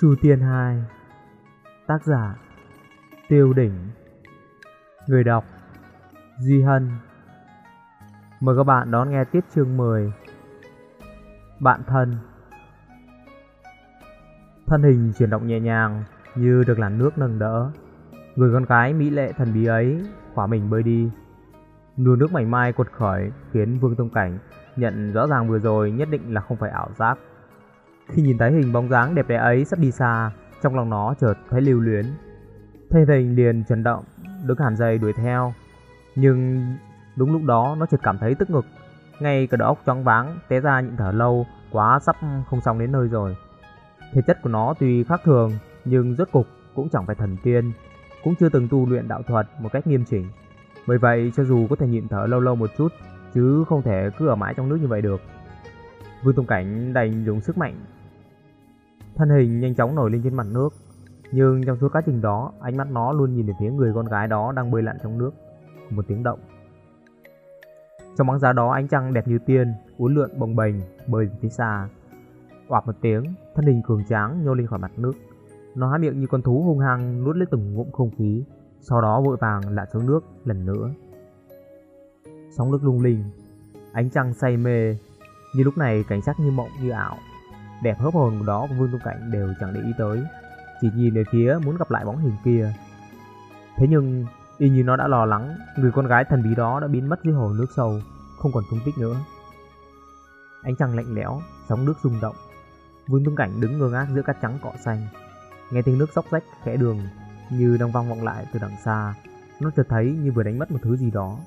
Chu Tiên 2 Tác giả Tiêu Đỉnh. Người đọc Duy Hân. Mời các bạn đón nghe tiếp chương 10 Bạn thân. Thân hình chuyển động nhẹ nhàng như được làn nước nâng đỡ. Người con gái mỹ lệ thần bí ấy khỏa mình bơi đi. Nua nước mảnh mai cuột khởi khiến Vương Tông Cảnh nhận rõ ràng vừa rồi nhất định là không phải ảo giác khi nhìn thấy hình bóng dáng đẹp đẽ ấy sắp đi xa, trong lòng nó chợt thấy lưu luyến. Thay thình liền chấn động, đứng hẳn dây đuổi theo. Nhưng đúng lúc đó nó chợt cảm thấy tức ngực, ngay cả đầu óc choáng váng, té ra nhịn thở lâu, quá sắp không xong đến nơi rồi. Thể chất của nó tuy khác thường, nhưng rốt cục cũng chẳng phải thần tiên, cũng chưa từng tu luyện đạo thuật một cách nghiêm chỉnh. Bởi vậy, cho dù có thể nhịn thở lâu lâu một chút, chứ không thể cứ ở mãi trong nước như vậy được. Vương Tông Cảnh đành dùng sức mạnh Thân hình nhanh chóng nổi lên trên mặt nước. Nhưng trong suốt quá trình đó, Ánh mắt nó luôn nhìn về phía người con gái đó Đang bơi lặn trong nước. Một tiếng động. Trong bóng giá đó, ánh trăng đẹp như tiên, Uốn lượn bồng bềnh, bơi về phía xa. Oạp một tiếng, Thân hình cường tráng nhô lên khỏi mặt nước. Nó há miệng như con thú hung hăng nuốt lấy từng ngụm không khí, Sau đó vội vàng lặn xuống nước lần nữa. Sóng nước lung linh, Ánh trăng say mê, Như lúc này cảnh sắc như mộng, như ảo đẹp hớp hồn đó của Vương Tung Cảnh đều chẳng để ý tới, chỉ nhìn về phía muốn gặp lại bóng hình kia. Thế nhưng, y như nó đã lo lắng, người con gái thần bí đó đã biến mất dưới hồ nước sâu, không còn tung tích nữa. Ánh trăng lạnh lẽo, sóng nước rung động. Vương Tung Cảnh đứng ngơ ngác giữa cát trắng cọ xanh, nghe tiếng nước xóc rách khẽ đường như đang vang vọng lại từ đằng xa. Nó chợt thấy như vừa đánh mất một thứ gì đó.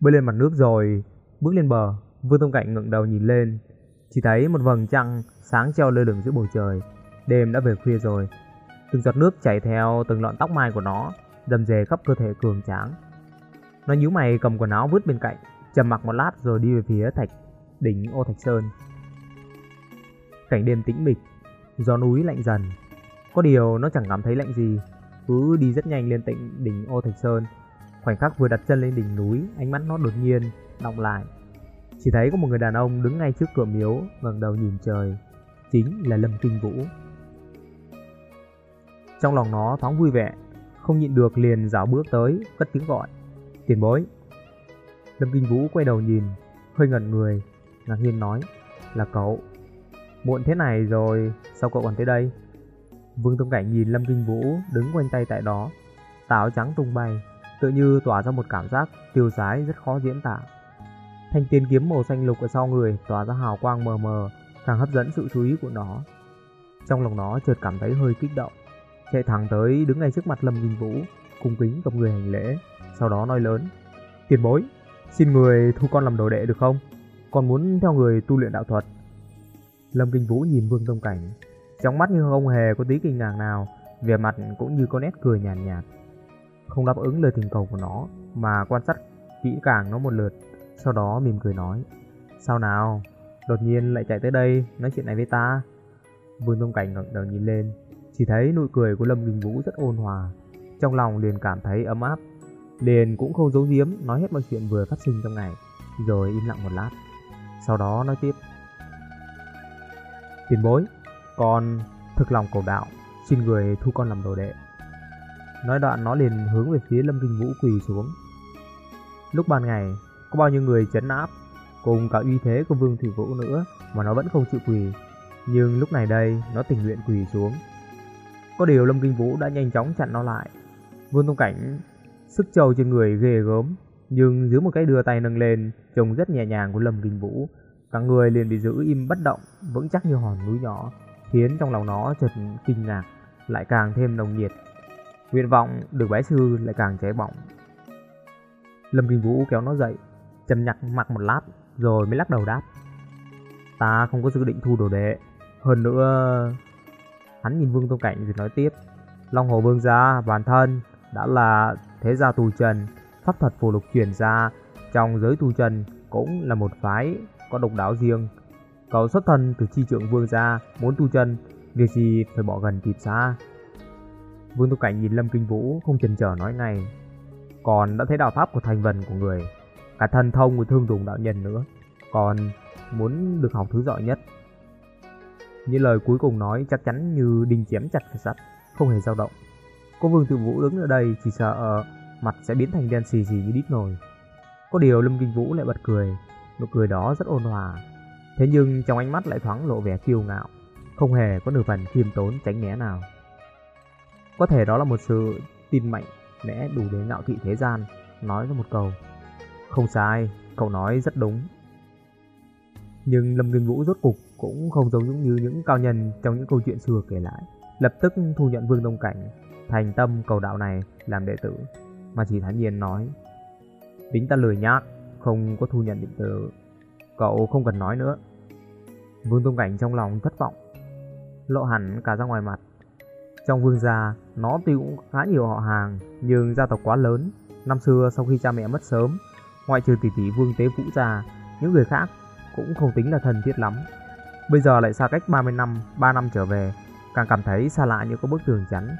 Bơi lên mặt nước rồi, bước lên bờ, Vương Tông Cảnh ngẩng đầu nhìn lên, chỉ thấy một vầng trăng sáng treo lơ lửng giữa bầu trời. Đêm đã về khuya rồi. Từng giọt nước chảy theo từng lọn tóc mai của nó, đầm dề khắp cơ thể cường tráng. Nó nhíu mày cầm quần áo vứt bên cạnh, trầm mặc một lát rồi đi về phía thạch đỉnh Ô Thạch Sơn. Cảnh đêm tĩnh mịch, gió núi lạnh dần. Có điều nó chẳng cảm thấy lạnh gì, cứ đi rất nhanh lên tịnh đỉnh Ô Thạch Sơn. Khoảnh khắc vừa đặt chân lên đỉnh núi, ánh mắt nó đột nhiên đọng lại. Chỉ thấy có một người đàn ông đứng ngay trước cửa miếu, ngẩng đầu nhìn trời, Chính là Lâm Kinh Vũ. Trong lòng nó thoáng vui vẻ, Không nhịn được liền dạo bước tới, Cất tiếng gọi, Tiền bối. Lâm Kinh Vũ quay đầu nhìn, Hơi ngẩn người, Ngạc nhiên nói, Là cậu. Muộn thế này rồi, Sao cậu còn tới đây? Vương Tông Cảnh nhìn Lâm Kinh Vũ đứng quanh tay tại đó, Táo trắng tung bay Tự như tỏa ra một cảm giác tiêu sái rất khó diễn tả. Thanh tiên kiếm màu xanh lục ở sau người tỏa ra hào quang mờ mờ, càng hấp dẫn sự chú ý của nó. Trong lòng nó chợt cảm thấy hơi kích động, chạy thẳng tới đứng ngay trước mặt Lâm Kinh Vũ, cung kính gặp người hành lễ, sau đó nói lớn: "Tiền bối, xin người thu con làm đồ đệ được không? Con muốn theo người tu luyện đạo thuật." Lâm Kinh Vũ nhìn Vương Tông Cảnh, trong mắt như không hề có tí kinh ngạc nào, vẻ mặt cũng như có nét cười nhàn nhạt, nhạt. Không đáp ứng lời thỉnh cầu của nó, mà quan sát kỹ càng nó một lượt sau đó mỉm cười nói, Sao nào, Đột nhiên lại chạy tới đây nói chuyện này với ta? Vương Tông Cảnh ngẩng đầu nhìn lên, Chỉ thấy nụ cười của Lâm Đình Vũ rất ôn hòa, Trong lòng liền cảm thấy ấm áp, Liền cũng không giấu giếm Nói hết mọi chuyện vừa phát sinh trong ngày, Rồi im lặng một lát, Sau đó nói tiếp. Tiền bối, Con thực lòng cầu đạo, Xin người thu con làm đồ đệ. Nói đoạn nó liền hướng về phía Lâm Kinh Vũ quỳ xuống. Lúc ban ngày có bao nhiêu người chấn áp, cùng cả uy thế của Vương Thủy Vũ nữa mà nó vẫn không chịu quỳ. Nhưng lúc này đây, nó tình nguyện quỳ xuống. Có điều Lâm Kinh Vũ đã nhanh chóng chặn nó lại. Vương Tông Cảnh sức trầu trên người ghê gớm, nhưng dưới một cái đưa tay nâng lên, trông rất nhẹ nhàng của Lâm Kinh Vũ, cả người liền bị giữ im bất động, vững chắc như hòn núi nhỏ, khiến trong lòng nó chợt kinh ngạc, lại càng thêm nồng nhiệt. Nguyện vọng được bái sư lại càng cháy bỏng. Lâm Kinh Vũ kéo nó dậy, Trầm nhặt mặc một lát, Rồi mới lắc đầu đáp. Ta không có dự định thu đồ đệ. Hơn nữa, Hắn nhìn Vương Tô Cảnh rồi nói tiếp. Long Hồ Vương gia bản thân Đã là thế gia tu trần, Pháp thuật phù lục truyền ra, Trong giới tu trần cũng là một phái Có độc đáo riêng. Cậu xuất thân từ chi trưởng vương gia Muốn tu chân Việc gì phải bỏ gần kịp xa. Vương Tô Cảnh nhìn Lâm Kinh Vũ Không chần chờ nói ngay. Còn đã thấy đạo pháp của thành vần của người cả thần thông của thương tùng đạo nhân nữa còn muốn được học thứ giỏi nhất như lời cuối cùng nói chắc chắn như đinh chém chặt phải sắt, không hề dao động. cô Vương Tử Vũ đứng ở đây chỉ sợ ờ, mặt sẽ biến thành đen xì xì như đít nồi. Có điều Lâm Kinh Vũ lại bật cười, nụ cười đó rất ôn hòa. Thế nhưng trong ánh mắt lại thoáng lộ vẻ kiêu ngạo, không hề có nửa phần khiêm tốn tránh né nào. Có thể đó là một sự tin mạnh mẽ đủ để ngạo thị thế gian, nói ra một câu. Không sai, cậu nói rất đúng. Nhưng Lâm Kinh Vũ rốt cục cũng không giống như những cao nhân trong những câu chuyện xưa kể lại. Lập tức thu nhận Vương Đông Cảnh, thành tâm cầu đạo này làm đệ tử, mà chỉ thản nhiên nói. Tính ta lười nhát, không có thu nhận đệ tử, cậu không cần nói nữa. Vương Đông Cảnh trong lòng thất vọng, lộ hẳn cả ra ngoài mặt. Trong vương gia, nó tuy cũng khá nhiều họ hàng, nhưng gia tộc quá lớn. Năm xưa sau khi cha mẹ mất sớm, ngoại trừ tỷ tỷ vương tế vũ ra những người khác cũng không tính là thân thiết lắm. Bây giờ lại xa cách 30 năm, 3 năm trở về, càng cảm thấy xa lạ như có bức tường chắn.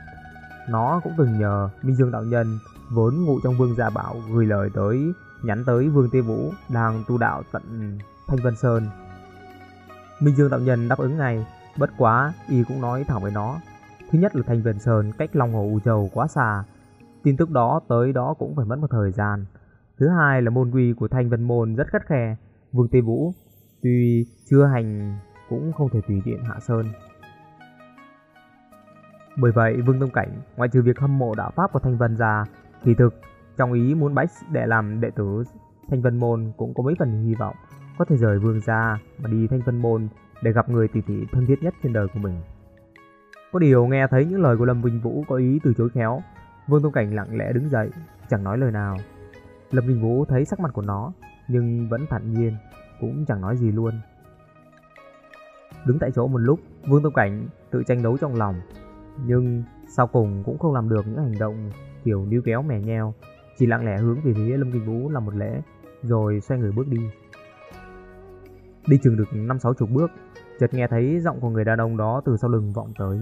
Nó cũng từng nhờ Minh Dương đạo nhân vốn ngụ trong vương gia bảo gửi lời tới nhắn tới vương tế vũ đang tu đạo tận Thanh Vân Sơn. Minh Dương đạo nhân đáp ứng ngay, bất quá y cũng nói thẳng với nó. Thứ nhất là Thanh Vân Sơn cách Long Hồ U Châu quá xa, tin tức đó tới đó cũng phải mất một thời gian. Thứ hai là môn quy của Thanh Vân Môn rất khắt khe, Vương Tây Vũ tuy chưa hành cũng không thể tùy tiện hạ sơn. Bởi vậy, Vương Tông Cảnh, ngoại trừ việc hâm mộ đạo pháp của Thanh Vân ra, thì thực, trong ý muốn bách để làm đệ tử Thanh Vân Môn cũng có mấy phần hy vọng có thể rời Vương gia mà đi Thanh Vân Môn để gặp người tỷ tỷ thân thiết nhất trên đời của mình. Có điều nghe thấy những lời của Lâm Vinh Vũ có ý từ chối khéo, Vương Tông Cảnh lặng lẽ đứng dậy, chẳng nói lời nào. Lâm Kinh Vũ thấy sắc mặt của nó, nhưng vẫn thản nhiên, cũng chẳng nói gì luôn. Đứng tại chỗ một lúc, Vương Tông Cảnh tự tranh đấu trong lòng, nhưng sau cùng cũng không làm được những hành động kiểu níu kéo mè nheo, chỉ lặng lẽ hướng về phía Lâm Kinh Vũ làm một lễ, rồi xoay người bước đi. Đi chừng được năm sáu chục bước, chợt nghe thấy giọng của người đàn ông đó từ sau lưng vọng tới.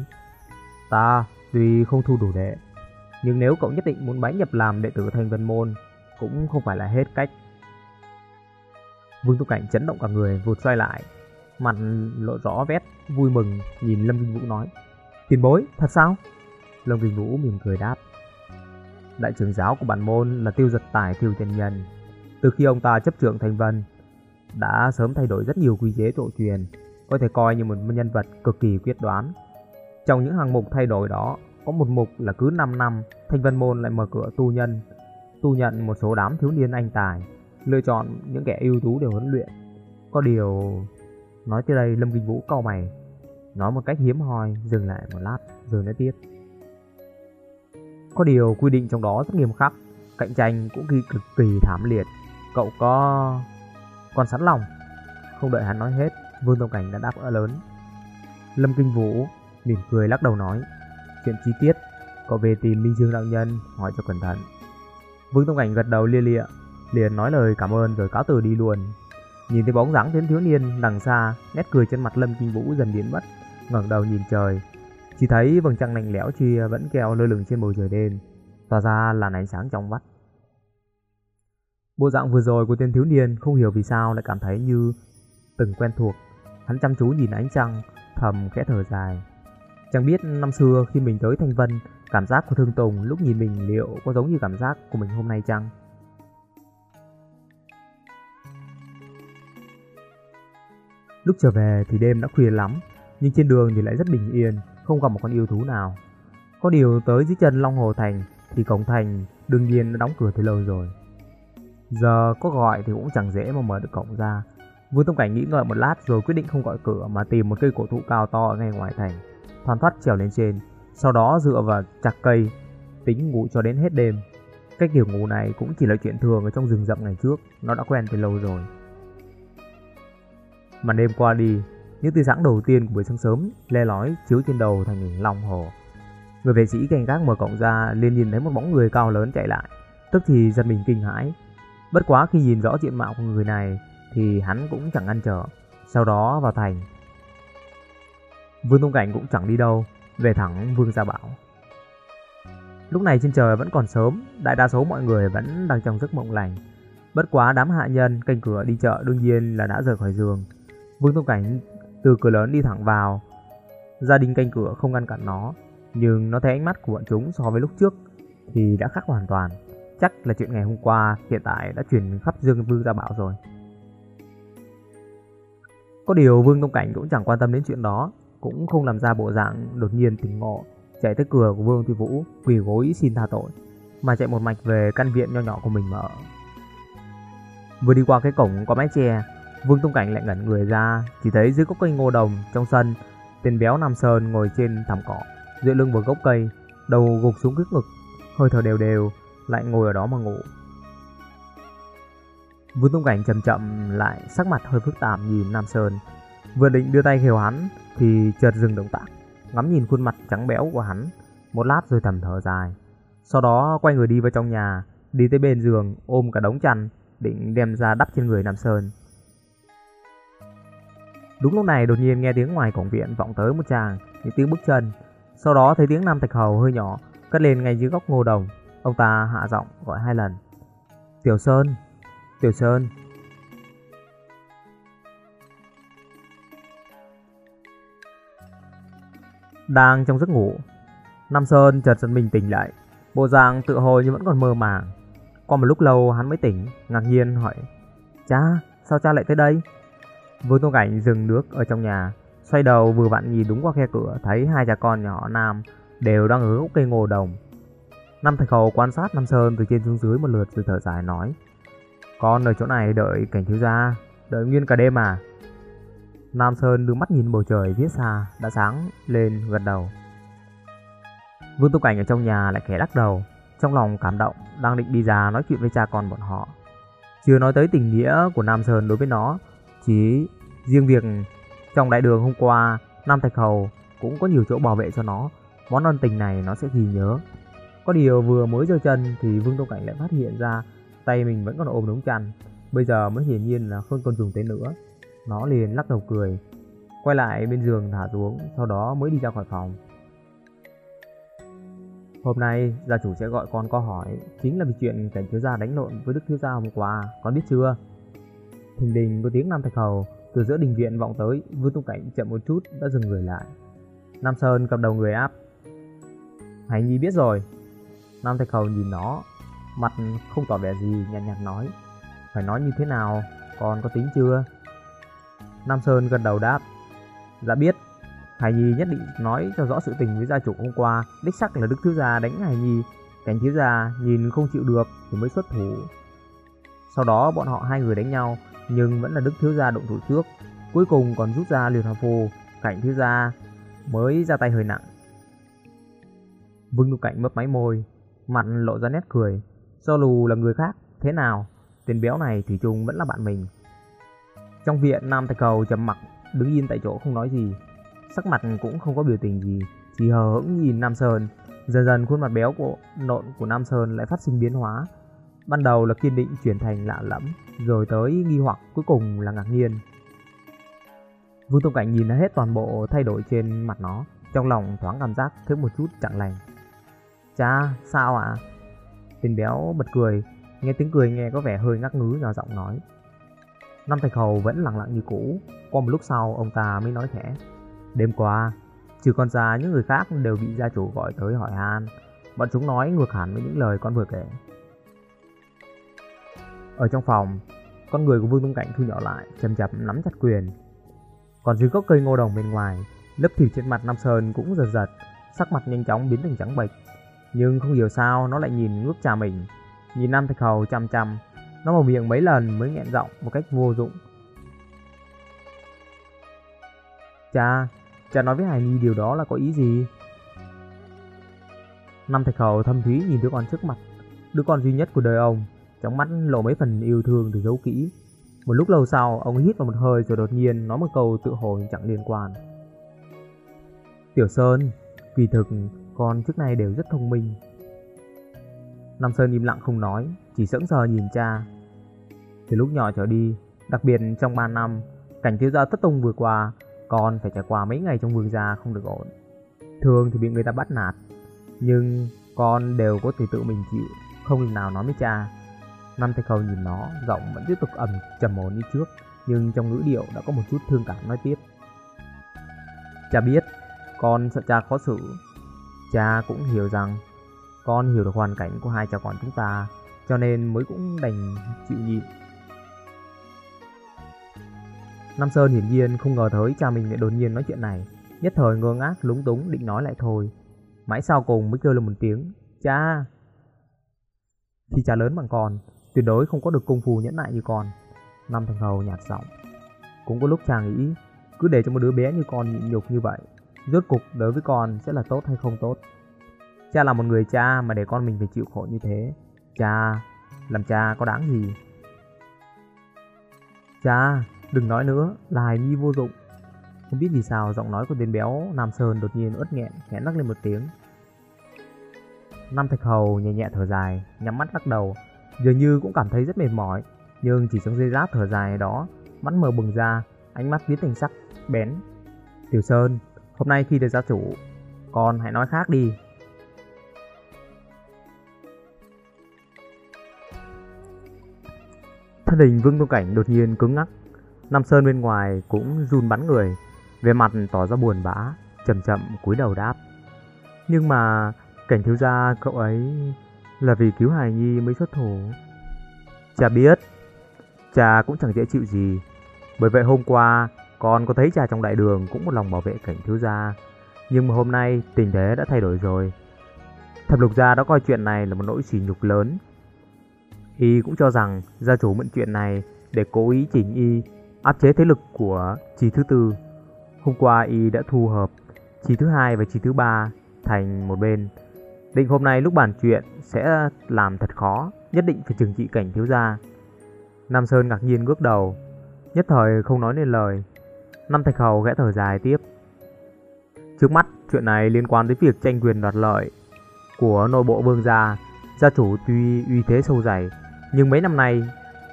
Ta tuy không thu đủ đệ, nhưng nếu cậu nhất định muốn bái nhập làm đệ tử thành vân môn, cũng không phải là hết cách. Vương Tu Cảnh chấn động cả người vụt xoay lại, mặt lộ rõ vét vui mừng nhìn Lâm Kinh Vũ nói: "Tiền bối, thật sao?" Lâm Kinh Vũ mỉm cười đáp: Đại trưởng giáo của bản môn là Tiêu Giật Tài Tiêu Chân Nhân. Từ khi ông ta chấp trưởng thành vân, đã sớm thay đổi rất nhiều quy chế tổ truyền, có thể coi như một nhân vật cực kỳ quyết đoán. Trong những hàng mục thay đổi đó, có một mục là cứ 5 năm, Thanh Vân Môn lại mở cửa tu nhân, tu nhận một số đám thiếu niên anh tài, lựa chọn những kẻ ưu tú để huấn luyện. Có điều... Nói tới đây Lâm Kinh Vũ cau mày, nói một cách hiếm hoi, dừng lại một lát, rồi nói tiếp. Có điều quy định trong đó rất nghiêm khắc, cạnh tranh cũng kỳ cực kỳ thảm liệt. Cậu có... còn sẵn lòng. Không đợi hắn nói hết, Vương Tông Cảnh đã đáp ở lớn. Lâm Kinh Vũ mỉm cười lắc đầu nói, chuyện chi tiết, cậu về tìm Minh Dương Đạo Nhân hỏi cho cẩn thận. Vương Tông Cảnh gật đầu lia lịa, liền nói lời cảm ơn rồi cáo từ đi luôn. Nhìn thấy bóng dáng tiến thiếu niên đằng xa, nét cười trên mặt Lâm Kinh Vũ dần biến mất, ngẩng đầu nhìn trời, chỉ thấy vầng trăng lạnh lẽo chia vẫn keo lơ lửng trên bầu trời đêm, tỏa ra làn ánh sáng trong vắt. Bộ dạng vừa rồi của tên thiếu niên không hiểu vì sao lại cảm thấy như từng quen thuộc. Hắn chăm chú nhìn ánh trăng, thầm khẽ thở dài. Chẳng biết năm xưa khi mình tới Thanh Vân, cảm giác của Thương Tùng lúc nhìn mình liệu có giống như cảm giác của mình hôm nay chăng? Lúc trở về thì đêm đã khuya lắm, nhưng trên đường thì lại rất bình yên, không gặp một con yêu thú nào. Có điều tới dưới chân Long Hồ Thành thì cổng thành đương nhiên đã đóng cửa từ lâu rồi. Giờ có gọi thì cũng chẳng dễ mà mở được cổng ra. Vương Tông Cảnh nghĩ ngợi một lát rồi quyết định không gọi cửa mà tìm một cây cổ thụ cao to ở ngay ngoài thành. Thoăn thoát trèo lên trên, sau đó dựa vào chặt cây, tính ngủ cho đến hết đêm. Cách kiểu ngủ này cũng chỉ là chuyện thường ở trong rừng rậm ngày trước, nó đã quen từ lâu rồi. Mà đêm qua đi, những tia sáng đầu tiên của buổi sáng sớm le lói chiếu trên đầu thành hình long hồ. Người vệ sĩ canh gác mở cổng ra liền nhìn thấy một bóng người cao lớn chạy lại, tức thì giật mình kinh hãi. Bất quá khi nhìn rõ diện mạo của người này thì hắn cũng chẳng ngăn trở, sau đó vào thành. Vương Tông Cảnh cũng chẳng đi đâu, về thẳng Vương Gia Bảo. Lúc này trên trời vẫn còn sớm, đại đa số mọi người vẫn đang trong giấc mộng lành. Bất quá đám hạ nhân canh cửa đi chợ đương nhiên là đã rời khỏi giường. Vương Tông Cảnh từ cửa lớn đi thẳng vào, Gia đình canh cửa không ngăn cản nó, nhưng nó thấy ánh mắt của bọn chúng so với lúc trước thì đã khác hoàn toàn. Chắc là chuyện ngày hôm qua hiện tại đã truyền khắp Dương Vương Gia Bảo rồi. Có điều Vương Tông Cảnh cũng chẳng quan tâm đến chuyện đó, cũng không làm ra bộ dạng đột nhiên tỉnh ngộ, chạy tới cửa của Vương Thi Vũ, quỳ gối xin tha tội, mà chạy một mạch về căn viện nho nhỏ của mình mở. Vừa đi qua cái cổng có mái che, Vương Tông Cảnh lại ngẩn người ra, chỉ thấy dưới gốc cây ngô đồng trong sân, tên béo Nam Sơn ngồi trên thảm cỏ, dựa lưng vào gốc cây, đầu gục xuống trước ngực, hơi thở đều đều, lại ngồi ở đó mà ngủ. Vương Tông Cảnh chậm chậm lại sắc mặt hơi phức tạp nhìn Nam Sơn, vừa định đưa tay khều hắn thì chợt dừng động tác, ngắm nhìn khuôn mặt trắng béo của hắn, một lát rồi thầm thở dài. Sau đó quay người đi vào trong nhà, đi tới bên giường ôm cả đống chăn, định đem ra đắp trên người Nam Sơn. Đúng lúc này đột nhiên nghe tiếng ngoài cổng viện vọng tới một chàng, những tiếng bước chân. Sau đó thấy tiếng Nam Thạch Hầu hơi nhỏ, cất lên ngay dưới góc ngô đồng. Ông ta hạ giọng gọi hai lần. Tiểu Sơn, Tiểu Sơn. Đang trong giấc ngủ, Nam Sơn chợt giật mình tỉnh lại, bộ dạng tự hồi như vẫn còn mơ màng. Qua một lúc lâu hắn mới tỉnh, ngạc nhiên hỏi: "Cha, sao cha lại tới đây?" Vương Tô Cảnh dừng nước ở trong nhà, xoay đầu vừa vặn nhìn đúng qua khe cửa thấy hai cha con nhỏ Nam đều đang ở gốc cây ngô đồng. Nam Thạch Hầu quan sát Nam Sơn từ trên xuống dưới một lượt rồi thở dài nói: "Con ở chỗ này đợi cảnh thiếu gia, đợi nguyên cả đêm à?" Nam Sơn đưa mắt nhìn bầu trời phía xa đã sáng lên gật đầu. Vương Tô Cảnh ở trong nhà lại khẽ lắc đầu, trong lòng cảm động, đang định đi ra nói chuyện với cha con bọn họ. Chưa nói tới tình nghĩa của Nam Sơn đối với nó, chỉ riêng việc trong đại đường hôm qua, Nam Thạch Hầu cũng có nhiều chỗ bảo vệ cho nó, món ân tình này nó sẽ ghi nhớ. Có điều vừa mới giơ chân thì Vương Tô Cảnh lại phát hiện ra tay mình vẫn còn ôm đống chăn, bây giờ mới hiển nhiên là không còn dùng tới nữa. Nó liền lắc đầu cười, quay lại bên giường thả xuống, sau đó mới đi ra khỏi phòng. Hôm nay gia chủ sẽ gọi con có hỏi Chính là vì chuyện cảnh thiếu gia đánh lộn với đức thiếu gia hôm qua Con biết chưa? Thình đình có tiếng Nam Thạch Hầu từ giữa đình viện vọng tới Vương Tung Cảnh chậm một chút đã dừng người lại. Nam Sơn cầm đầu người áp. Hải Nhi biết rồi. Nam Thạch Hầu nhìn nó Mặt không tỏ vẻ gì nhạt nhạt nói Phải nói như thế nào Con có tính chưa? Nam Sơn gần đầu đáp. Dạ biết. Hải Nhi nhất định nói cho rõ sự tình với gia chủ hôm qua. Đích sắc là Đức Thiếu Gia đánh Hải Nhi. Cảnh Thiếu Gia nhìn không chịu được thì mới xuất thủ. Sau đó bọn họ hai người đánh nhau, Nhưng vẫn là Đức Thiếu Gia động thủ trước. Cuối cùng còn rút ra liều hòa phù. Cảnh Thiếu Gia mới ra tay hơi nặng. Vương Lục Cảnh mấp máy môi, Mặt lộ ra nét cười. Do lù là người khác, Thế nào Tiền béo này Thủy chung vẫn là bạn mình. Trong viện Nam Thạch Cầu trầm mặc Đứng yên tại chỗ không nói gì. Sắc mặt cũng không có biểu tình gì Chỉ hờ hững nhìn Nam Sơn. Dần dần khuôn mặt béo của nộn của Nam Sơn lại phát sinh biến hóa. Ban đầu là kiên định chuyển thành lạ lẫm Rồi tới nghi hoặc cuối cùng là ngạc nhiên. Vương Tông Cảnh nhìn hết toàn bộ thay đổi trên mặt nó Trong lòng thoáng cảm giác thấy một chút chẳng lành. Cha, sao ạ? À? Tên béo bật cười Nghe tiếng cười nghe có vẻ hơi ngắc ngứ nhỏ giọng nói. Năm Thạch Hầu vẫn lặng lặng như cũ Qua một lúc sau ông ta mới nói khẽ Đêm qua, trừ con ra những người khác đều bị gia chủ gọi tới hỏi han. Bọn chúng nói ngược hẳn với những lời con vừa kể. Ở trong phòng, con người của Vương Tung Cảnh thu nhỏ lại, chầm chập nắm chặt quyền. Còn dưới gốc cây ngô đồng bên ngoài, lớp thịt trên mặt Nam Sơn cũng giật giật, sắc mặt nhanh chóng biến thành trắng bệch. Nhưng không hiểu sao nó lại nhìn ngước cha mình, nhìn Nam Thạch Hầu chăm chăm. Nó mở miệng mấy lần mới nghẹn giọng một cách vô dụng. Cha, cha nói với Hải Nhi điều đó là có ý gì? Năm thạch Khẩu thâm thúy nhìn đứa con trước mặt, đứa con duy nhất của đời ông, trong mắt lộ mấy phần yêu thương được giấu kỹ. Một lúc lâu sau, ông hít vào một hơi rồi đột nhiên nói một câu tự hồ chẳng liên quan. Tiểu Sơn, kỳ thực con trước nay đều rất thông minh. Nam Sơn im lặng không nói, chỉ sững sờ nhìn cha. Từ lúc nhỏ trở đi, đặc biệt trong 3 năm, cảnh thiếu gia thất tung vừa qua, con phải trải qua mấy ngày trong vương gia không được ổn. Thường thì bị người ta bắt nạt Nhưng con đều có thể tự mình chịu Không lần nào nói với cha. Năm thầy khâu nhìn nó Giọng vẫn tiếp tục ẩm trầm ổn như trước Nhưng trong ngữ điệu đã có một chút thương cảm nói tiếp. Cha biết Con sợ cha khó xử. Cha cũng hiểu rằng Con hiểu được hoàn cảnh của hai cha con chúng ta cho nên mới cũng đành chịu nhịn. Nam Sơn hiển nhiên không ngờ tới cha mình lại đột nhiên nói chuyện này. Nhất thời ngơ ngác, lúng túng, định nói lại thôi. Mãi sau cùng mới kêu lên một tiếng, Cha! Khi cha lớn bằng con, Tuyệt đối không có được công phu nhẫn nại như con. Năm thằng hầu nhạt giọng. Cũng có lúc cha nghĩ, Cứ để cho một đứa bé như con nhịn nhục như vậy, Rốt cục đối với con sẽ là tốt hay không tốt? Cha là một người cha mà để con mình phải chịu khổ như thế. Cha, Làm cha có đáng gì? Cha, Đừng nói nữa là hài nhi vô dụng. Không biết vì sao giọng nói của tên béo Nam Sơn đột nhiên ớt nghẹn, khẽ nắc lên một tiếng. Nam Thạch Hầu nhẹ nhẹ thở dài, Nhắm mắt lắc đầu, Dường như cũng cảm thấy rất mệt mỏi, Nhưng chỉ trong giây lát thở dài đó, Mắt mờ bừng ra, Ánh mắt biến thành sắc, bén. Tiểu Sơn, Hôm nay khi được gia chủ, Con hãy nói khác đi. Thân hình Vương công Cảnh đột nhiên cứng ngắc. Nam Sơn bên ngoài cũng run bắn người Về mặt tỏ ra buồn bã, Chậm chậm cúi đầu đáp. Nhưng mà cảnh thiếu gia cậu ấy Là vì cứu Hải Nhi mới xuất thủ. Cha biết Cha cũng chẳng dễ chịu gì. Bởi vậy hôm qua Con có thấy cha trong đại đường cũng một lòng bảo vệ cảnh thiếu gia. Nhưng mà hôm nay tình thế đã thay đổi rồi. Thập lục gia đã coi chuyện này là một nỗi sỉ nhục lớn. Y cũng cho rằng gia chủ mượn chuyện này để cố ý chỉnh Y áp chế thế lực của chi thứ tư. Hôm qua Y đã thu hợp chi thứ hai và chi thứ ba thành một bên. Định hôm nay lúc bàn chuyện sẽ làm thật khó, nhất định phải trừng trị cảnh thiếu gia. Nam Sơn ngạc nhiên ngước đầu, nhất thời không nói nên lời. Năm Thạch Hầu gã thở dài tiếp. Trước mắt, chuyện này liên quan tới việc tranh quyền đoạt lợi của nội bộ vương gia. Gia chủ tuy uy thế sâu dày, nhưng mấy năm nay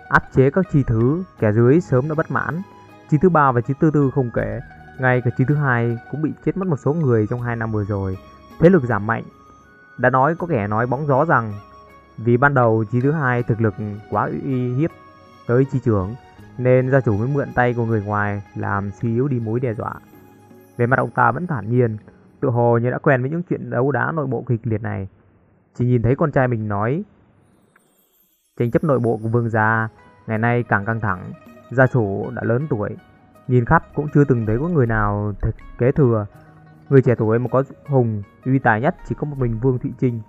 áp chế các chi thứ, kẻ dưới sớm đã bất mãn. Chi thứ ba và chi thứ tư không kể, ngay cả chi thứ hai cũng bị chết mất một số người trong hai năm vừa rồi. Thế lực giảm mạnh. Đã nói có kẻ nói bóng gió rằng vì ban đầu chi thứ hai thực lực quá uy hiếp tới chi trưởng nên gia chủ mới mượn tay của người ngoài làm suy yếu đi mối đe dọa. Về mặt ông ta vẫn thản nhiên, tự hồ như đã quen với những chuyện đấu đá nội bộ kịch liệt này. Chỉ nhìn thấy con trai mình nói Tranh chấp nội bộ của vương gia ngày nay càng căng thẳng. Gia chủ đã lớn tuổi, nhìn khắp cũng chưa từng thấy có người nào kế thừa. Người trẻ tuổi mà có hùng, uy tài nhất chỉ có một mình Vương Thụy Trinh.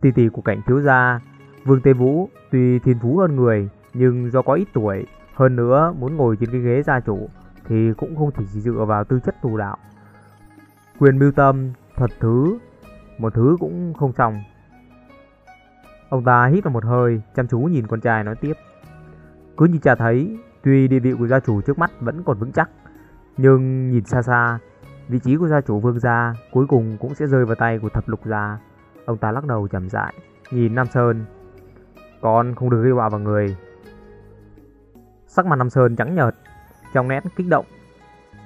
Tỷ tỷ của cảnh thiếu gia, Vương Tê Vũ tuy thiên phú hơn người, nhưng do có ít tuổi, hơn nữa muốn ngồi trên cái ghế gia chủ thì cũng không chỉ dựa vào tư chất tù đạo. Quyền mưu tâm, thuật thứ, một thứ cũng không xong. Ông ta hít vào một hơi, chăm chú nhìn con trai nói tiếp. Cứ như cha thấy, tuy địa vị của gia chủ trước mắt vẫn còn vững chắc, nhưng nhìn xa xa, vị trí của gia chủ vương gia cuối cùng cũng sẽ rơi vào tay của thập lục gia. Ông ta lắc đầu chậm rãi, nhìn Nam Sơn. Con không được gây họa vào người. Sắc mặt Nam Sơn trắng nhợt, trong nét kích động,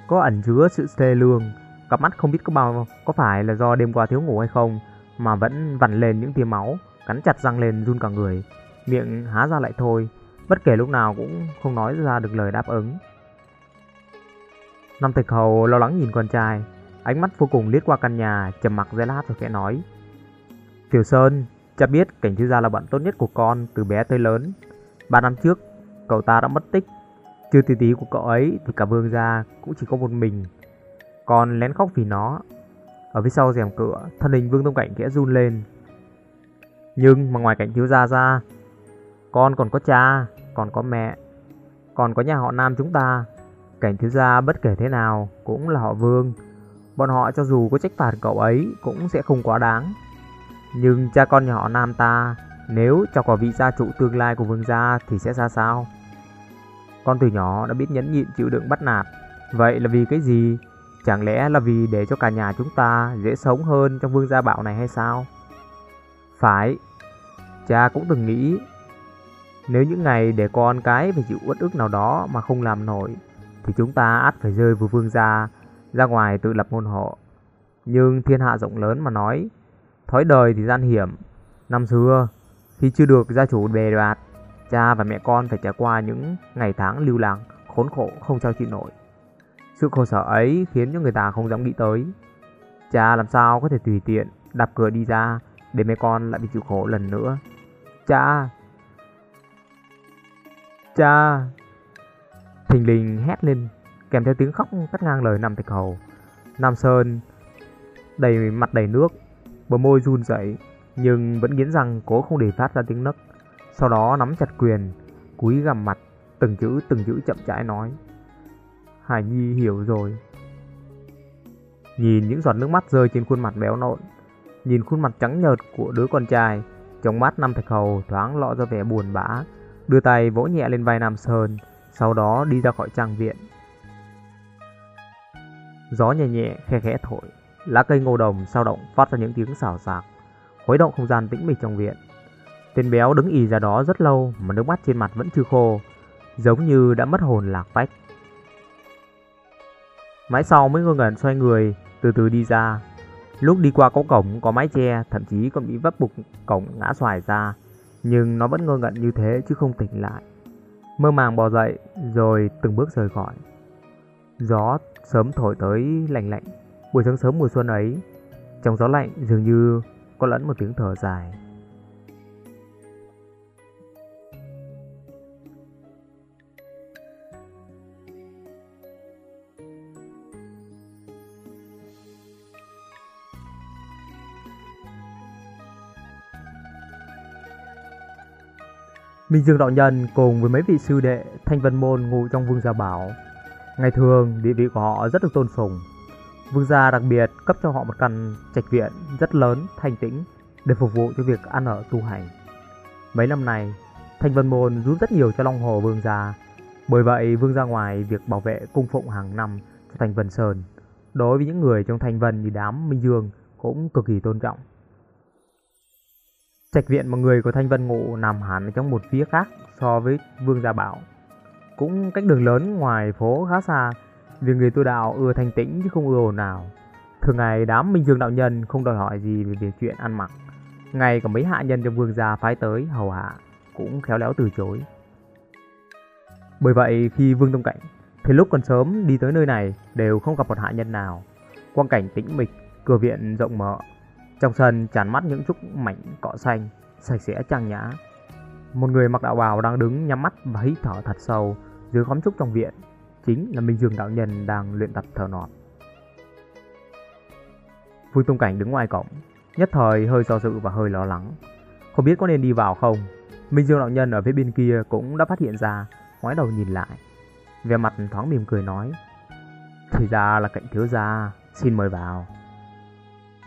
có ẩn chứa sự xê lương, cặp mắt không biết có bao có phải là do đêm qua thiếu ngủ hay không mà vẫn vằn lên những tia máu cắn chặt răng lên run cả người, miệng há ra lại thôi, bất kể lúc nào cũng không nói ra được lời đáp ứng. Năm Thạch Hầu lo lắng nhìn con trai, ánh mắt vô cùng liếc qua căn nhà, trầm mặc giây lát rồi khẽ nói. Tiểu Sơn, cha biết cảnh thiếu gia là bạn tốt nhất của con từ bé tới lớn. Ba năm trước, cậu ta đã mất tích. Chưa tí tí của cậu ấy thì cả vương gia cũng chỉ có một mình. Con lén khóc vì nó. Ở phía sau rèm cửa, thân hình vương tông cảnh khẽ run lên, nhưng mà ngoài cảnh thiếu gia ra Con còn có cha Còn có mẹ Còn có nhà họ Nam chúng ta. Cảnh thiếu gia bất kể thế nào Cũng là họ Vương. Bọn họ cho dù có trách phạt cậu ấy Cũng sẽ không quá đáng. Nhưng cha con nhà họ Nam ta Nếu cho quả vị gia trụ tương lai của Vương gia Thì sẽ ra sao? Con từ nhỏ đã biết nhẫn nhịn chịu đựng bắt nạt. Vậy là vì cái gì? Chẳng lẽ là vì để cho cả nhà chúng ta dễ sống hơn trong vương gia bạo này hay sao? Phải, Cha cũng từng nghĩ, Nếu những ngày để con cái phải chịu uất ức nào đó mà không làm nổi, Thì chúng ta ắt phải rơi vào vương gia, Ra ngoài tự lập môn hộ Nhưng thiên hạ rộng lớn mà nói, Thói đời thì gian hiểm Năm xưa, Khi chưa được gia chủ bề đoạt Cha và mẹ con phải trải qua những ngày tháng lưu lạc Khốn khổ, không sao chịu nổi Sự khổ sở ấy khiến cho người ta không dám nghĩ tới. Cha làm sao có thể tùy tiện đạp cửa đi ra để mấy con lại bị chịu khổ lần nữa. Cha! Cha! Thình lình hét lên kèm theo tiếng khóc cắt ngang lời Nam Thạch Hầu. Nam Sơn đầy mặt đầy nước, bờ môi run rẩy nhưng vẫn nghiến răng cố không để phát ra tiếng nấc. Sau đó nắm chặt quyền, cúi gằm mặt, từng chữ từng chữ chậm rãi nói. Hải Nhi hiểu rồi. Nhìn những giọt nước mắt rơi trên khuôn mặt béo nộn, nhìn khuôn mặt trắng nhợt của đứa con trai, trong mắt Nam Thạch Hầu thoáng lọ ra vẻ buồn bã, đưa tay vỗ nhẹ lên vai Nam Sơn, sau đó đi ra khỏi trang viện. Gió nhẹ nhẹ khe khẽ thổi, lá cây ngô đồng sao động phát ra những tiếng xào xạc, khuấy động không gian tĩnh mịch trong viện. Tên béo đứng ì ra đó rất lâu mà nước mắt trên mặt vẫn chưa khô, giống như đã mất hồn lạc phách. Mãi sau mới ngơ ngẩn xoay người, từ từ đi ra. Lúc đi qua có cổng có mái che, thậm chí còn bị vấp bục cổng ngã xoài ra, nhưng nó vẫn ngơ ngẩn như thế chứ không tỉnh lại. Mơ màng bò dậy rồi từng bước rời khỏi. Gió sớm thổi tới lạnh lạnh, buổi sáng sớm mùa xuân ấy, trong gió lạnh dường như có lẫn một tiếng thở dài. Minh Dương Đạo Nhân cùng với mấy vị sư đệ Thanh Vân Môn ngủ trong vương gia bảo. Ngày thường, địa vị của họ rất được tôn sùng. Vương gia đặc biệt cấp cho họ một căn trạch viện rất lớn, thanh tĩnh để phục vụ cho việc ăn ở tu hành. Mấy năm này, Thanh Vân Môn giúp rất nhiều cho Long Hồ Vương gia. Bởi vậy, Vương gia ngoài việc bảo vệ cung phụng hàng năm cho Thanh Vân Sơn, đối với những người trong Thanh Vân như đám Minh Dương cũng cực kỳ tôn trọng. Trạch viện mà người của Thanh Vân Ngộ nằm hẳn trong một phía khác so với Vương Gia Bảo. Cũng cách đường lớn ngoài phố khá xa, vì người tu đạo ưa thanh tĩnh chứ không ưa ồn nào. Thường ngày đám Minh Dương đạo nhân không đòi hỏi gì về việc chuyện ăn mặc. Ngay cả mấy hạ nhân trong vương gia phái tới hầu hạ cũng khéo léo từ chối. Bởi vậy khi Vương Tông Cảnh thì lúc còn sớm đi tới nơi này đều không gặp một hạ nhân nào. Quang cảnh tĩnh mịch, cửa viện rộng mở, trong sân tràn mắt những chút mảnh cỏ xanh, sạch sẽ trang nhã. Một người mặc đạo bào đang đứng nhắm mắt và hít thở thật sâu dưới khóm trúc trong viện, chính là Minh Dương đạo nhân đang luyện tập thở nọt. vui Tung Cảnh đứng ngoài cổng, nhất thời hơi do dự và hơi lo lắng, không biết có nên đi vào không. Minh Dương đạo nhân ở phía bên kia cũng đã phát hiện ra, ngoái đầu nhìn lại, vẻ mặt thoáng mỉm cười nói: "Thì ra là cạnh thiếu gia, xin mời vào."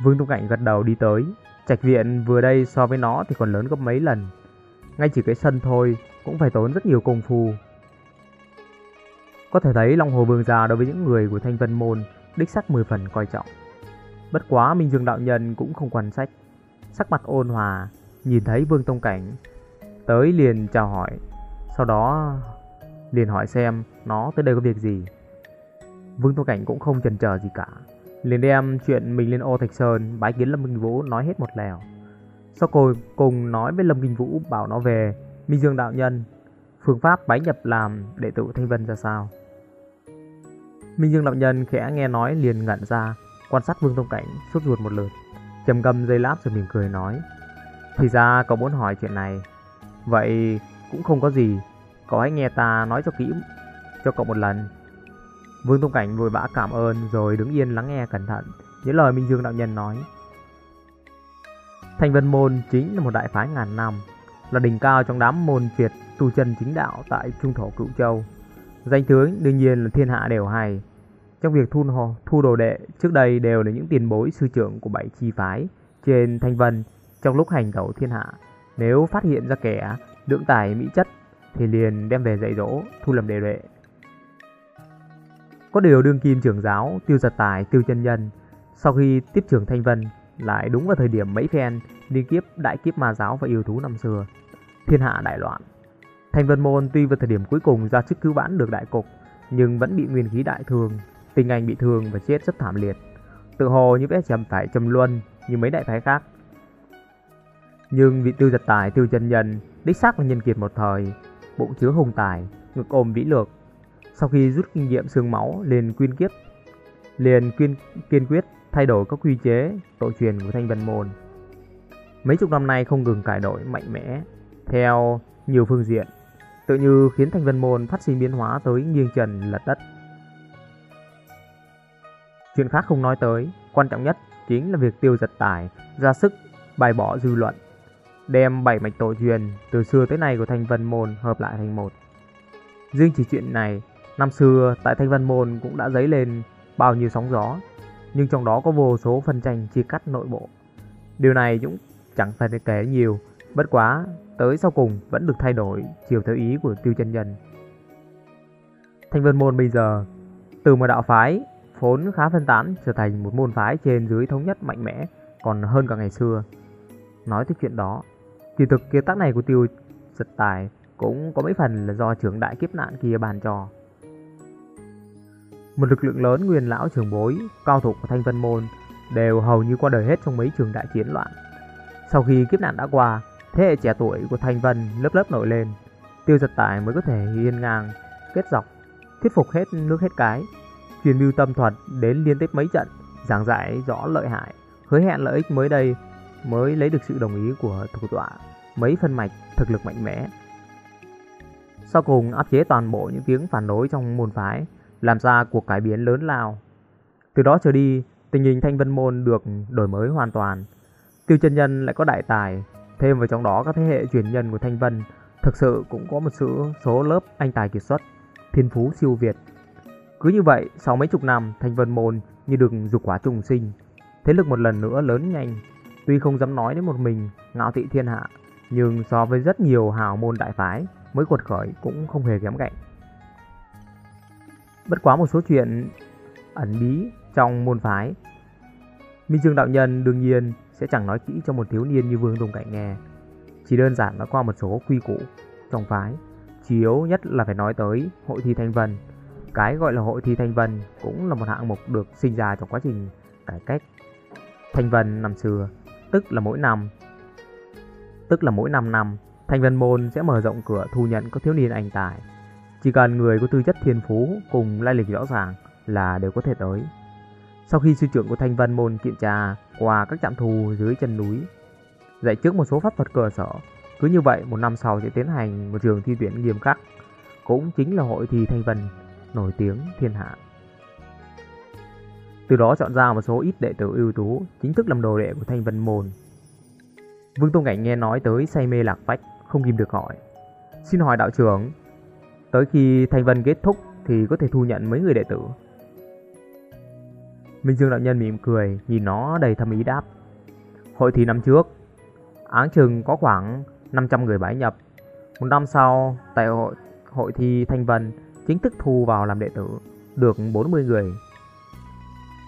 Vương Tung Cảnh gật đầu đi tới. Trạch viện vừa đây so với nó thì còn lớn gấp mấy lần. Ngay chỉ cái sân thôi cũng phải tốn rất nhiều công phu. Có thể thấy Long Hồ Vương gia đối với những người của Thanh Vân Môn đích sắc 10 phần coi trọng. Bất quá Minh Dương Đạo Nhân cũng không quan sách. Sắc mặt ôn hòa, nhìn thấy Vương Tông Cảnh. Tới liền chào hỏi. Sau đó liền hỏi xem nó tới đây có việc gì. Vương Tông Cảnh cũng không chần chờ gì cả liền đem chuyện mình lên ô Thạch Sơn bái kiến Lâm Kinh Vũ nói hết một lèo. Sau cô cùng nói với Lâm Kinh Vũ bảo nó về Minh Dương Đạo Nhân, phương pháp bái nhập làm đệ tử Thanh Vân ra sao. Minh Dương Đạo Nhân khẽ nghe nói liền ngẩn ra, quan sát Vương Tông Cảnh suốt ruột một lượt, trầm ngâm dây lát rồi mỉm cười nói. Thì ra cậu muốn hỏi chuyện này, vậy cũng không có gì, cậu hãy nghe ta nói cho kỹ cho cậu một lần. Vương Tông Cảnh vội vã cảm ơn rồi đứng yên lắng nghe cẩn thận những lời Minh Dương đạo nhân nói. Thanh Vân Môn chính là một đại phái ngàn năm, là đỉnh cao trong đám môn Việt tu chân chính đạo tại trung thổ Cựu Châu. Danh tướng đương nhiên là thiên hạ đều hay. Trong việc thu, hồ, thu đồ đệ trước đây đều là những tiền bối sư trưởng của bảy chi phái trên Thanh Vân trong lúc hành tẩu thiên hạ. Nếu phát hiện ra kẻ lượng tài mỹ chất thì liền đem về dạy dỗ, thu làm đệ đệ có điều đương kim trưởng giáo Tiêu Giật Tài, Tiêu Chân Nhân sau khi tiếp trưởng Thanh Vân lại đúng vào thời điểm mấy phen liên kiếp đại kiếp ma giáo và yêu thú năm xưa. Thiên hạ đại loạn. Thanh Vân Môn tuy vào thời điểm cuối cùng ra sức cứu vãn được đại cục nhưng vẫn bị nguyên khí đại thương, tình anh bị thương và chết rất thảm liệt. Tự hồ như vẽ chầm phải trầm luân như mấy đại phái khác. Nhưng vị tiêu giật tài tiêu chân nhân đích xác là nhân kiệt một thời, bụng chứa hùng tài, ngực ôm vĩ lược, sau khi rút kinh nghiệm xương máu liền quyên kiếp liền quyên, kiên quyết thay đổi các quy chế tội truyền của thanh vân môn. Mấy chục năm nay không ngừng cải đổi mạnh mẽ theo nhiều phương diện tự như khiến thanh vân môn phát sinh biến hóa tới nghiêng trần lật đất. Chuyện khác không nói tới quan trọng nhất chính là việc tiêu giật tài ra sức bài bỏ dư luận đem bảy mạch tổ truyền từ xưa tới nay của thanh vân môn hợp lại thành một. Riêng chỉ chuyện này năm xưa, tại thanh vân môn cũng đã dấy lên bao nhiêu sóng gió, nhưng trong đó có vô số phân tranh chia cắt nội bộ. Điều này cũng chẳng phải kể nhiều, bất quá tới sau cùng vẫn được thay đổi chiều theo ý của tiêu chân nhân. Thanh vân môn bây giờ, từ một đạo phái vốn khá phân tán trở thành một môn phái trên dưới thống nhất mạnh mẽ còn hơn cả ngày xưa. Nói tới chuyện đó, kỳ thực kiệt tác này của tiêu giật tài cũng có mấy phần là do trưởng đại kiếp nạn kia bàn trò một lực lượng lớn nguyên lão trường bối, cao thủ của thanh vân môn, đều hầu như qua đời hết trong mấy trường đại chiến loạn. Sau khi kiếp nạn đã qua, thế hệ trẻ tuổi của thanh vân lớp lớp nổi lên. Tiêu giật tài mới có thể hiên ngang, kết dọc, thuyết phục hết nước hết cái. Truyền mưu tâm thuật đến liên tiếp mấy trận, giảng giải rõ lợi hại. Hứa hẹn lợi ích mới đây mới lấy được sự đồng ý của thủ tọa. Mấy phân mạch, thực lực mạnh mẽ. Sau cùng áp chế toàn bộ những tiếng phản đối trong môn phái làm ra cuộc cải biến lớn lao từ đó trở đi tình hình thanh vân môn được đổi mới hoàn toàn tiêu chân nhân lại có đại tài thêm vào trong đó các thế hệ truyền nhân của thanh vân thực sự cũng có một số số lớp anh tài kiệt xuất thiên phú siêu việt cứ như vậy, sau mấy chục năm, Thanh Vân Môn như được dục quả trùng sinh. Thế lực một lần nữa lớn nhanh. Tuy không dám nói đến một mình ngạo thị thiên hạ, nhưng so với rất nhiều hào môn đại phái mới quật khởi cũng không hề kém cạnh. Bất quá một số chuyện ẩn bí trong môn phái. Minh Dương Đạo Nhân đương nhiên sẽ chẳng nói kỹ cho một thiếu niên như Vương Tùng Cảnh nghe. Chỉ đơn giản nói qua một số quy củ trong phái. Chiếu yếu nhất là phải nói tới hội thi Thanh Vân cái gọi là hội thi Thanh Vân cũng là một hạng mục được sinh ra trong quá trình cải cách. Thanh Vân năm xưa, tức là mỗi năm, tức là mỗi 5 năm, Thanh Vân Môn sẽ mở rộng cửa thu nhận các thiếu niên anh tài. Chỉ cần người có tư chất thiên phú cùng lai lịch rõ ràng là đều có thể tới. Sau khi sư trưởng của Thanh Vân Môn kiểm tra qua các trạm thu dưới chân núi, dạy trước một số pháp thuật cơ sở, cứ như vậy một năm sau sẽ tiến hành một trường thi tuyển nghiêm khắc, cũng chính là hội thi Thanh Vân nổi tiếng thiên hạ. Từ đó chọn ra một số ít đệ tử ưu tú, chính thức làm đồ đệ của Thanh Vân Môn. Vương Tông Cảnh nghe nói tới say mê lạc phách, không kìm được hỏi. Xin hỏi đạo trưởng, tới khi Thanh Vân kết thúc thì có thể thu nhận mấy người đệ tử? Minh Dương đạo nhân mỉm cười, nhìn nó đầy thâm ý đáp. Hội thi năm trước, áng chừng có khoảng 500 người bái nhập. Một năm sau, tại hội, hội thi Thanh Vân chính thức thu vào làm đệ tử, được 40 người.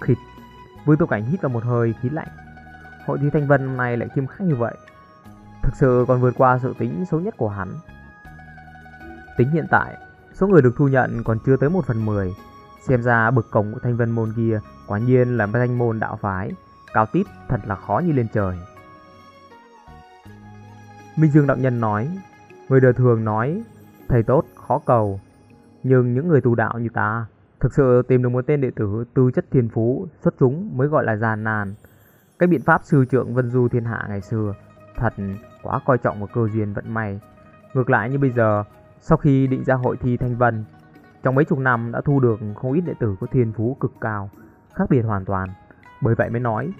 Khịt, Vương Tô Cảnh hít vào một hơi khí lạnh. Hội thi Thanh Vân này lại khiêm khắc như vậy. Thực sự còn vượt qua sự tính xấu nhất của hắn. Tính hiện tại, số người được thu nhận còn chưa tới 1 phần 10. Xem ra bực cổng của Thanh Vân môn kia quả nhiên là thanh môn đạo phái, cao tít thật là khó như lên trời. Minh Dương Đạo Nhân nói, người đời thường nói, thầy tốt khó cầu, nhưng những người tu đạo như ta Thực sự tìm được một tên đệ tử tư chất thiên phú Xuất chúng mới gọi là giàn nàn. Cái biện pháp sư trưởng Vân Du thiên hạ ngày xưa Thật quá coi trọng một cơ duyên vận may. Ngược lại như bây giờ sau khi định ra hội thi Thanh Vân Trong mấy chục năm đã thu được không ít đệ tử có thiên phú cực cao Khác biệt hoàn toàn Bởi vậy mới nói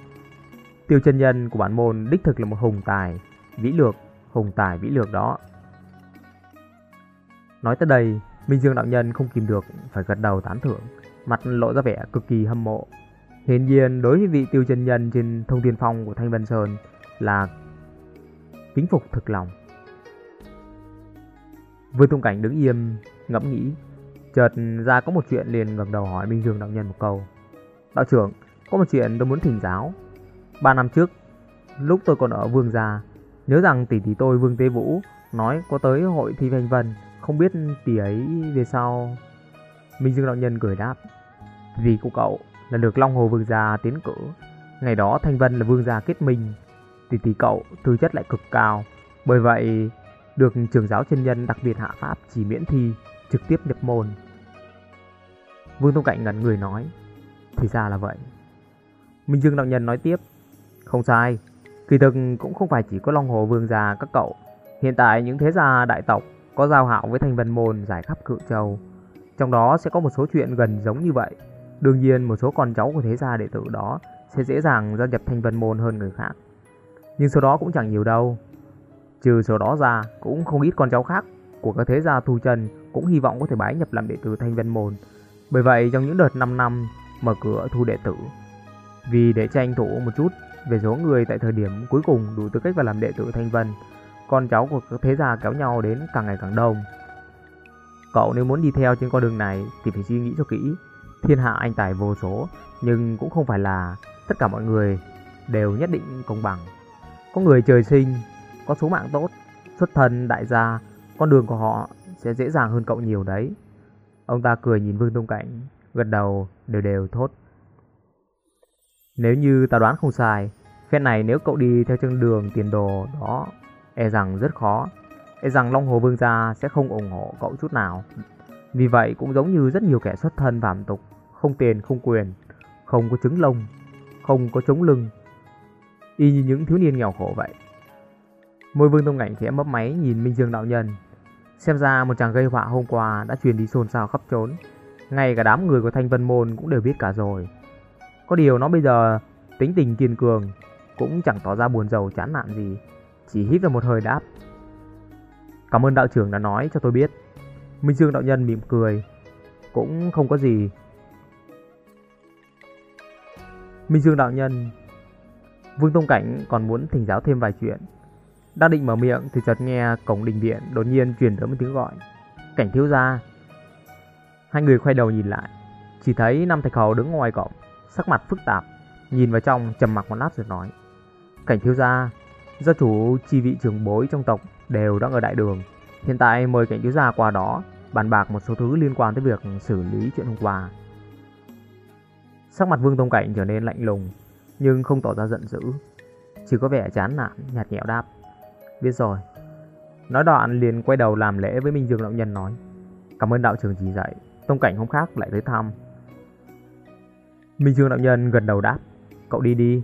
Tiêu chân nhân của bản môn đích thực là một hùng tài Vĩ lược Hùng tài vĩ lược đó Nói tới đây Minh Dương đạo nhân không kìm được phải gật đầu tán thưởng, mặt lộ ra vẻ cực kỳ hâm mộ. Hiển nhiên đối với vị tiêu chân nhân trên thông thiên phong của Thanh Vân Sơn là kính phục thực lòng. Vương Tung Cảnh đứng im, ngẫm nghĩ, chợt ra có một chuyện liền ngẩng đầu hỏi Minh Dương đạo nhân một câu. Đạo trưởng, có một chuyện tôi muốn thỉnh giáo. Ba năm trước, lúc tôi còn ở Vương Gia, nhớ rằng tỷ tỷ tôi Vương Tế Vũ nói có tới hội thi Thanh Vân không biết tỷ ấy về sau Minh Dương đạo nhân cười đáp Vì của cậu là được Long Hồ Vương Gia tiến cử Ngày đó Thanh Vân là Vương Gia kết minh Tỷ tỷ cậu tư chất lại cực cao Bởi vậy được trường giáo chân nhân đặc biệt hạ pháp chỉ miễn thi Trực tiếp nhập môn. Vương Tông Cạnh ngẩn người nói, Thì ra là vậy. Minh Dương đạo nhân nói tiếp, Không sai, Kỳ thực cũng không phải chỉ có Long Hồ Vương gia các cậu. Hiện tại những thế gia đại tộc Có giao hảo với Thanh Vân Môn giải khắp cự châu. Trong đó sẽ có một số chuyện gần giống như vậy. Đương nhiên một số con cháu của thế gia đệ tử đó Sẽ dễ dàng gia nhập Thanh Vân Môn hơn người khác. Nhưng số đó cũng chẳng nhiều đâu. Trừ số đó ra cũng không ít con cháu khác Của các thế gia thu chân Cũng hy vọng có thể bái nhập làm đệ tử Thanh Vân Môn Bởi vậy trong những đợt 5 năm Mở cửa thu đệ tử Vì để tranh thủ một chút về số người tại thời điểm cuối cùng đủ tư cách vào làm đệ tử Thanh Vân, con cháu của các thế gia kéo nhau đến càng ngày càng đông. Cậu nếu muốn đi theo trên con đường này thì phải suy nghĩ cho kỹ. Thiên hạ anh tài vô số, nhưng cũng không phải là tất cả mọi người đều nhất định công bằng. Có người trời sinh, có số mạng tốt, xuất thân đại gia, con đường của họ sẽ dễ dàng hơn cậu nhiều đấy. Ông ta cười nhìn Vương Tông Cảnh, gật đầu đều đều thốt. Nếu như ta đoán không sai, phen này nếu cậu đi theo chân đường tiền đồ đó, e rằng rất khó. E rằng Long Hồ Vương gia sẽ không ủng hộ cậu chút nào. Vì vậy cũng giống như rất nhiều kẻ xuất thân vàm tục, không tiền không quyền, không có trứng lông, không có chống lưng. Y như những thiếu niên nghèo khổ vậy. Môi Vương Tông Cảnh khẽ mấp máy nhìn Minh Dương đạo nhân. Xem ra một chàng gây họa hôm qua đã truyền đi xôn xao khắp trốn. Ngay cả đám người của Thanh Vân Môn cũng đều biết cả rồi. Có điều nó bây giờ tính tình kiên cường, Cũng chẳng tỏ ra buồn giàu chán nản gì, Chỉ hít vào một hơi đáp Cảm ơn đạo trưởng đã nói cho tôi biết Minh Dương đạo nhân mỉm cười, Cũng không có gì Minh Dương đạo nhân, Vương Tông Cảnh còn muốn thỉnh giáo thêm vài chuyện đang định mở miệng thì chợt nghe cổng đình viện đột nhiên truyền tới một tiếng gọi Cảnh thiếu gia Hai người quay đầu nhìn lại Chỉ thấy năm thạch hầu đứng ngoài cổng sắc mặt phức tạp, nhìn vào trong trầm mặc một lát rồi nói. Cảnh thiếu gia, gia chủ chi vị trưởng bối trong tộc đều đang ở đại đường. Hiện tại mời cảnh thiếu gia qua đó, bàn bạc một số thứ liên quan tới việc xử lý chuyện hôm qua. Sắc mặt Vương Tông Cảnh trở nên lạnh lùng, nhưng không tỏ ra giận dữ. Chỉ có vẻ chán nản, nhạt nhẽo đáp. Biết rồi. Nói đoạn liền quay đầu làm lễ với Minh Dương Đạo Nhân nói. Cảm ơn đạo trưởng chỉ dạy, Tông Cảnh hôm khác lại tới thăm. Minh Dương đạo nhân gần đầu đáp Cậu đi đi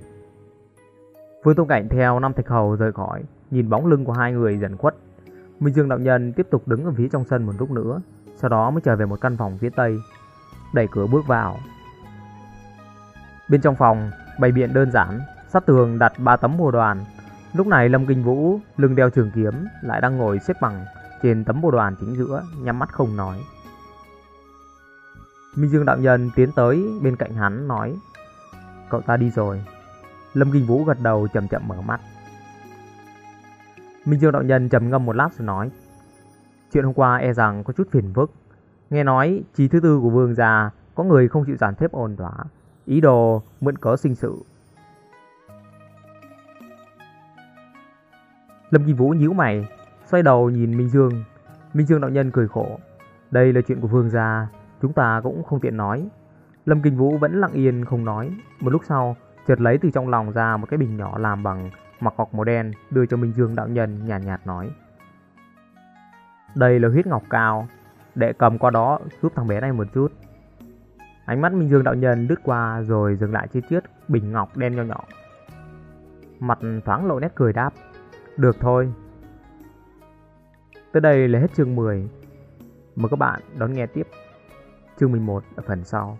Vương Tông Cảnh theo năm thạch hầu rời khỏi Nhìn bóng lưng của hai người dần khuất Minh Dương đạo nhân tiếp tục đứng ở phía trong sân một lúc nữa Sau đó mới trở về một căn phòng phía tây Đẩy cửa bước vào Bên trong phòng bày biện đơn giản Sát tường đặt ba tấm bồ đoàn Lúc này Lâm Kinh Vũ lưng đeo trường kiếm, Lại đang ngồi xếp bằng trên tấm bồ đoàn chính giữa, Nhắm mắt không nói. Minh Dương đạo nhân tiến tới bên cạnh hắn, nói, Cậu ta đi rồi. Lâm Kinh Vũ gật đầu chậm chậm mở mắt. Minh Dương đạo nhân trầm ngâm một lát rồi nói, Chuyện hôm qua e rằng có chút phiền phức. Nghe nói trí thứ tư của vương già Có người không chịu giản thép ổn thỏa. Ý đồ mượn cớ sinh sự. Lâm Kim Vũ nhíu mày Xoay đầu nhìn Minh Dương. Minh Dương đạo nhân cười khổ. Đây là chuyện của vương gia Chúng ta cũng không tiện nói. Lâm Kinh Vũ vẫn lặng yên không nói. Một lúc sau chợt lấy từ trong lòng ra một cái bình nhỏ làm bằng mặc ngọc màu đen Đưa cho Minh Dương đạo nhân nhàn nhạt, nhạt nói. Đây là huyết ngọc cao Để cầm qua đó giúp thằng bé này một chút. Ánh mắt Minh Dương đạo nhân lướt qua rồi dừng lại chi chiếc bình ngọc đen nho nhỏ. Mặt thoáng lộ nét cười đáp. Được thôi. Tới đây là hết chương 10 Mời các bạn đón nghe tiếp chương 11 ở phần sau.